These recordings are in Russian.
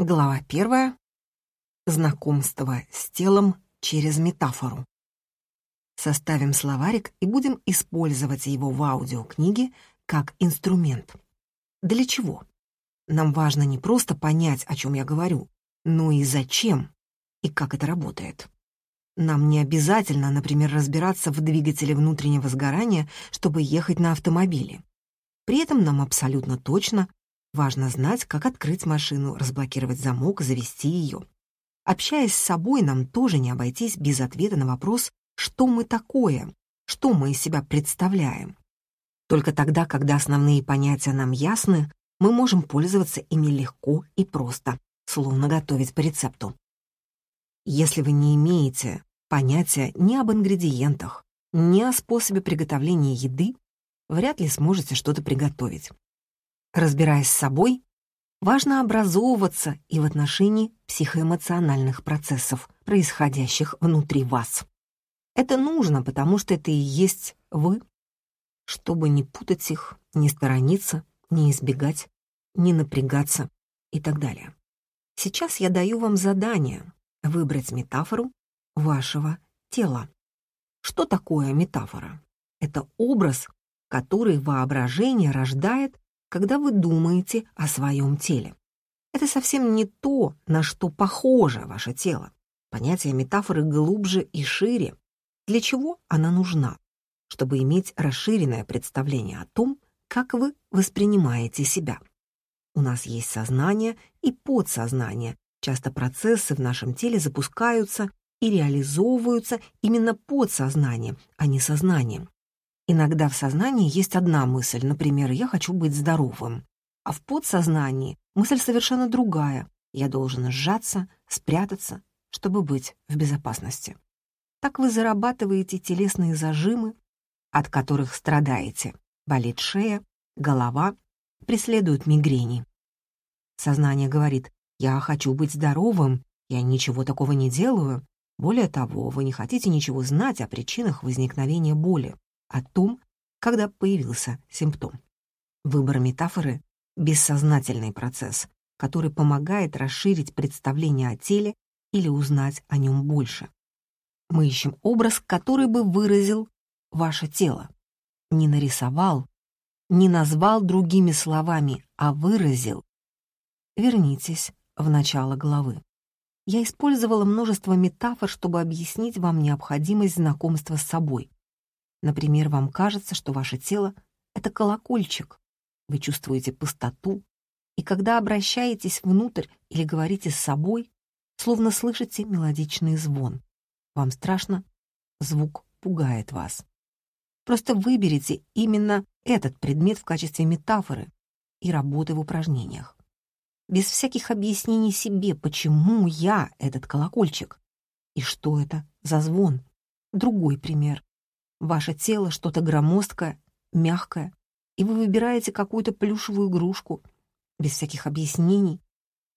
Глава первая. Знакомство с телом через метафору. Составим словарик и будем использовать его в аудиокниге как инструмент. Для чего? Нам важно не просто понять, о чем я говорю, но и зачем и как это работает. Нам не обязательно, например, разбираться в двигателе внутреннего сгорания, чтобы ехать на автомобиле. При этом нам абсолютно точно Важно знать, как открыть машину, разблокировать замок, завести ее. Общаясь с собой, нам тоже не обойтись без ответа на вопрос, что мы такое, что мы из себя представляем. Только тогда, когда основные понятия нам ясны, мы можем пользоваться ими легко и просто, словно готовить по рецепту. Если вы не имеете понятия ни об ингредиентах, ни о способе приготовления еды, вряд ли сможете что-то приготовить. Разбираясь с собой, важно образовываться и в отношении психоэмоциональных процессов, происходящих внутри вас. Это нужно, потому что это и есть вы, чтобы не путать их, не сторониться, не избегать, не напрягаться и так далее. Сейчас я даю вам задание выбрать метафору вашего тела. Что такое метафора? Это образ, который воображение рождает когда вы думаете о своем теле. Это совсем не то, на что похоже ваше тело. Понятие метафоры глубже и шире. Для чего она нужна? Чтобы иметь расширенное представление о том, как вы воспринимаете себя. У нас есть сознание и подсознание. Часто процессы в нашем теле запускаются и реализовываются именно подсознанием, а не сознанием. Иногда в сознании есть одна мысль, например, «я хочу быть здоровым», а в подсознании мысль совершенно другая «я должен сжаться, спрятаться, чтобы быть в безопасности». Так вы зарабатываете телесные зажимы, от которых страдаете. Болит шея, голова, преследуют мигрени. Сознание говорит «я хочу быть здоровым, я ничего такого не делаю». Более того, вы не хотите ничего знать о причинах возникновения боли о том, когда появился симптом. Выбор метафоры — бессознательный процесс, который помогает расширить представление о теле или узнать о нем больше. Мы ищем образ, который бы выразил ваше тело. Не нарисовал, не назвал другими словами, а выразил. Вернитесь в начало главы. Я использовала множество метафор, чтобы объяснить вам необходимость знакомства с собой. Например, вам кажется, что ваше тело — это колокольчик. Вы чувствуете пустоту, и когда обращаетесь внутрь или говорите с собой, словно слышите мелодичный звон. Вам страшно? Звук пугает вас. Просто выберите именно этот предмет в качестве метафоры и работы в упражнениях. Без всяких объяснений себе, почему я этот колокольчик и что это за звон. Другой пример. Ваше тело что-то громоздкое, мягкое, и вы выбираете какую-то плюшевую игрушку, без всяких объяснений.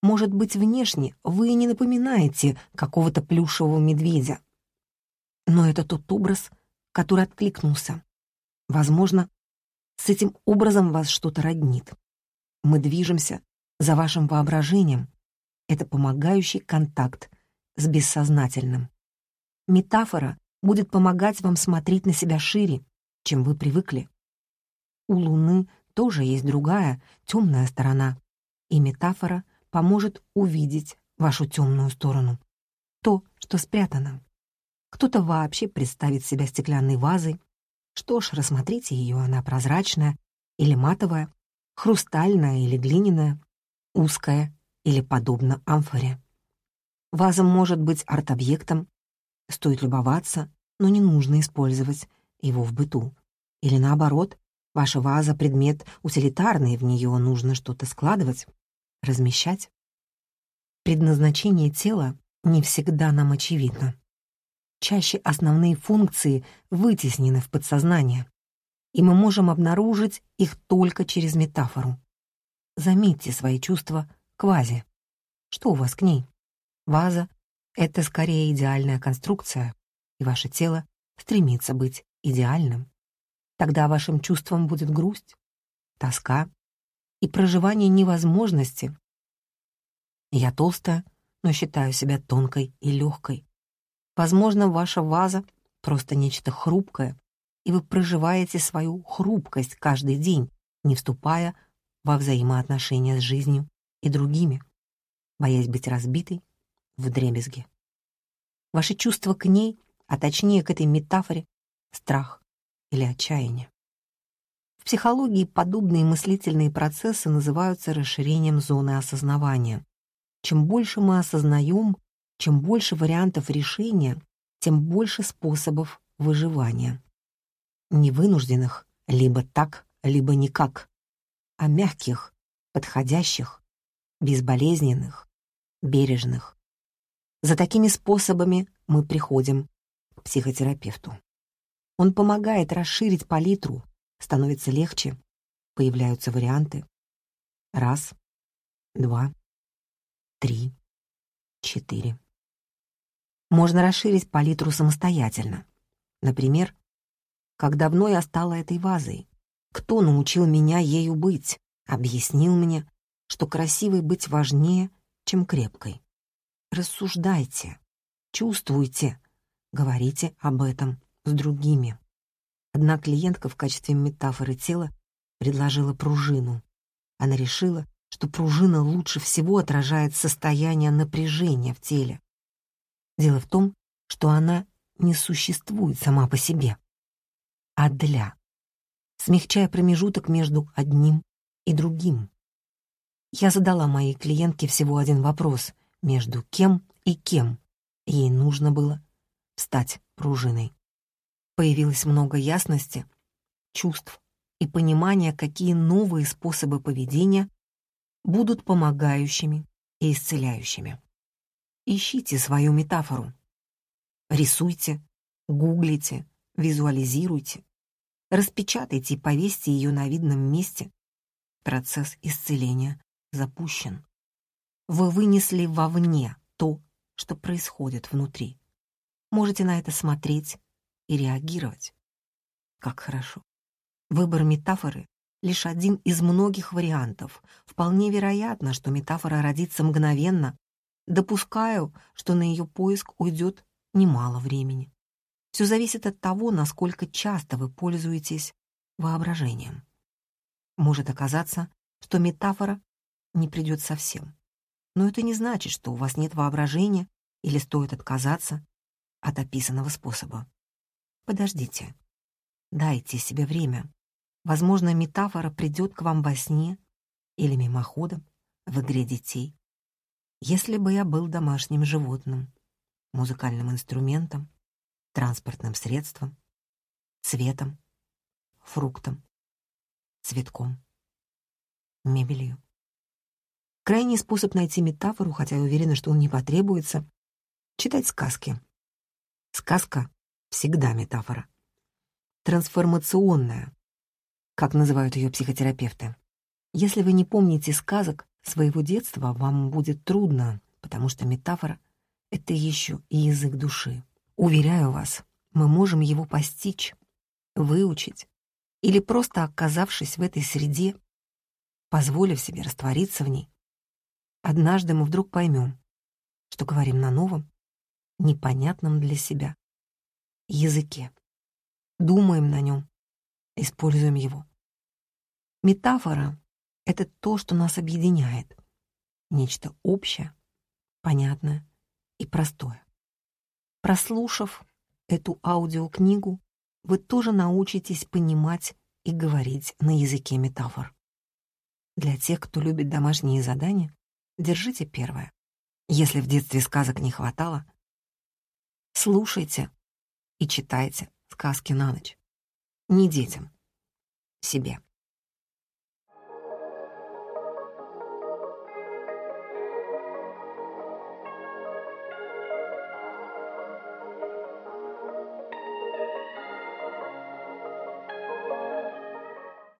Может быть, внешне вы не напоминаете какого-то плюшевого медведя. Но это тот образ, который откликнулся. Возможно, с этим образом вас что-то роднит. Мы движемся за вашим воображением. Это помогающий контакт с бессознательным. Метафора будет помогать вам смотреть на себя шире, чем вы привыкли. У Луны тоже есть другая, темная сторона, и метафора поможет увидеть вашу темную сторону, то, что спрятано. Кто-то вообще представит себя стеклянной вазой. Что ж, рассмотрите ее, она прозрачная или матовая, хрустальная или глиняная, узкая или подобна амфоре. Ваза может быть арт-объектом, Стоит любоваться, но не нужно использовать его в быту. Или наоборот, ваша ваза — предмет утилитарный, в нее нужно что-то складывать, размещать. Предназначение тела не всегда нам очевидно. Чаще основные функции вытеснены в подсознание, и мы можем обнаружить их только через метафору. Заметьте свои чувства к вазе. Что у вас к ней? Ваза это скорее идеальная конструкция, и ваше тело стремится быть идеальным. Тогда вашим чувством будет грусть, тоска и проживание невозможности Я толстая, но считаю себя тонкой и легкой. Возможно, ваша ваза — просто нечто хрупкое, и вы проживаете свою хрупкость каждый день, не вступая во взаимоотношения с жизнью и другими, боясь быть разбитой в дребезге. Ваши чувства к ней, а точнее к этой метафоре — страх или отчаяние. В психологии подобные мыслительные процессы называются расширением зоны осознавания. Чем больше мы осознаем, чем больше вариантов решения, тем больше способов выживания. Невынужденных либо так, либо никак, а мягких, подходящих, безболезненных, бережных. За такими способами мы приходим к психотерапевту. Он помогает расширить палитру, становится легче, появляются варианты. Раз, два, три, четыре. Можно расширить палитру самостоятельно. Например, как давно я стала этой вазой? Кто научил меня ею быть? Объяснил мне, что красивой быть важнее, чем крепкой. Рассуждайте, чувствуйте, говорите об этом с другими. Одна клиентка в качестве метафоры тела предложила пружину. Она решила, что пружина лучше всего отражает состояние напряжения в теле. Дело в том, что она не существует сама по себе, а для, смягчая промежуток между одним и другим. Я задала моей клиентке всего один вопрос, между кем и кем ей нужно было стать пружиной появилось много ясности, чувств и понимания, какие новые способы поведения будут помогающими и исцеляющими. Ищите свою метафору. Рисуйте, гуглите, визуализируйте, распечатайте и повесьте ее на видном месте. Процесс исцеления запущен. Вы вынесли вовне то, что происходит внутри. Можете на это смотреть, и реагировать. Как хорошо. Выбор метафоры — лишь один из многих вариантов. Вполне вероятно, что метафора родится мгновенно. Допускаю, что на ее поиск уйдет немало времени. Все зависит от того, насколько часто вы пользуетесь воображением. Может оказаться, что метафора не придет совсем. Но это не значит, что у вас нет воображения или стоит отказаться от описанного способа. Подождите. Дайте себе время. Возможно, метафора придет к вам во сне или мимоходом в игре детей. Если бы я был домашним животным, музыкальным инструментом, транспортным средством, цветом, фруктом, цветком, мебелью. Крайний способ найти метафору, хотя я уверена, что он не потребуется — читать сказки. Сказка всегда метафора. Трансформационная, как называют ее психотерапевты. Если вы не помните сказок своего детства, вам будет трудно, потому что метафора — это еще и язык души. Уверяю вас, мы можем его постичь, выучить или просто оказавшись в этой среде, позволив себе раствориться в ней. Однажды мы вдруг поймем, что говорим на новом, непонятном для себя языке. Думаем на нем, используем его. Метафора — это то, что нас объединяет. Нечто общее, понятное и простое. Прослушав эту аудиокнигу, вы тоже научитесь понимать и говорить на языке метафор. Для тех, кто любит домашние задания, держите первое. Если в детстве сказок не хватало, слушайте и читайте сказки на ночь. Не детям, себе.